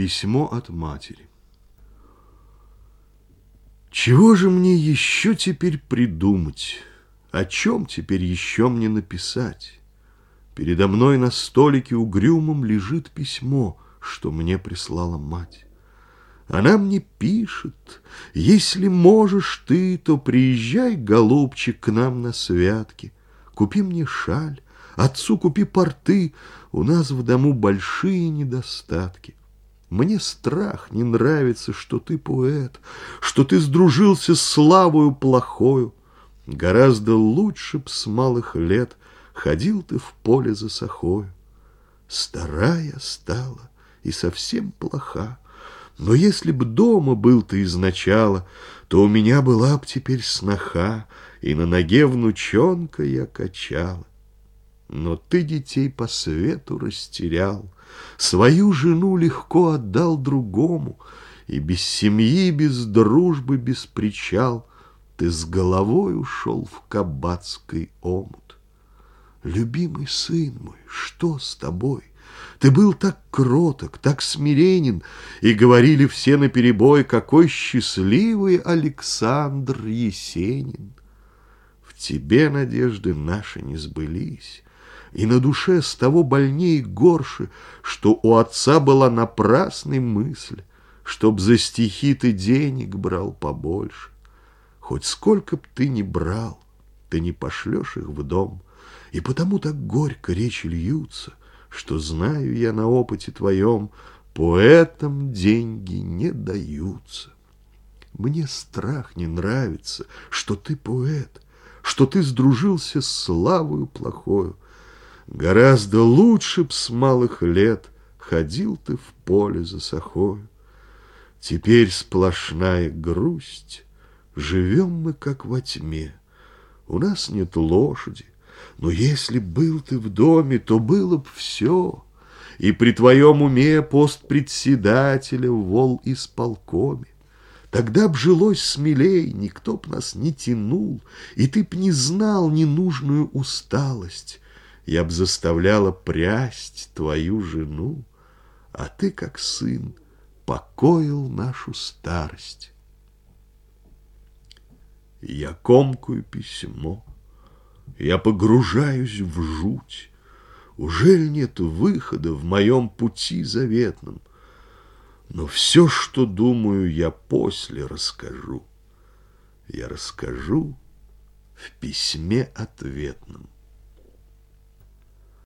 Письмо от матери. Чего же мне еще теперь придумать? О чем теперь еще мне написать? Передо мной на столике угрюмом лежит письмо, что мне прислала мать. Она мне пишет, если можешь ты, то приезжай, голубчик, к нам на святки. Купи мне шаль, отцу купи порты, у нас в дому большие недостатки. Мне страх не нравится, что ты поэт, Что ты сдружился с славою плохою. Гораздо лучше б с малых лет Ходил ты в поле за сахою. Старая стала и совсем плоха, Но если б дома был ты изначала, То у меня была б теперь сноха, И на ноге внучонка я качала. Но ты детей по свету растерял, Свою жену легко отдал другому, И без семьи, без дружбы, без причал Ты с головой ушел в кабацкий омут. Любимый сын мой, что с тобой? Ты был так кроток, так смиренен, И говорили все наперебой, Какой счастливый Александр Есенин. В тебе надежды наши не сбылись, и на душе с того больнее горше, что у отца была напрасной мысль, чтоб за стихи ты денег брал побольше. Хоть сколько б ты ни брал, ты не пошлешь их в дом, и потому так горько речи льются, что знаю я на опыте твоем, поэтам деньги не даются. Мне страх не нравится, что ты поэт, что ты сдружился с славою плохою, Гораздо лучше б с малых лет Ходил ты в поле за сахою. Теперь сплошная грусть, Живем мы, как во тьме. У нас нет лошади, но если был ты в доме, То было б все. И при твоем уме пост председателя вол исполкоме. Тогда б жилось смелей, никто б нас не тянул, И ты б не знал ненужную усталость, я б заставляла прясть твою жену, А ты, как сын, покоил нашу старость. Я комкую письмо, я погружаюсь в жуть. Ужель нет выхода в моем пути заветном? Но все, что думаю, я после расскажу. Я расскажу в письме ответном.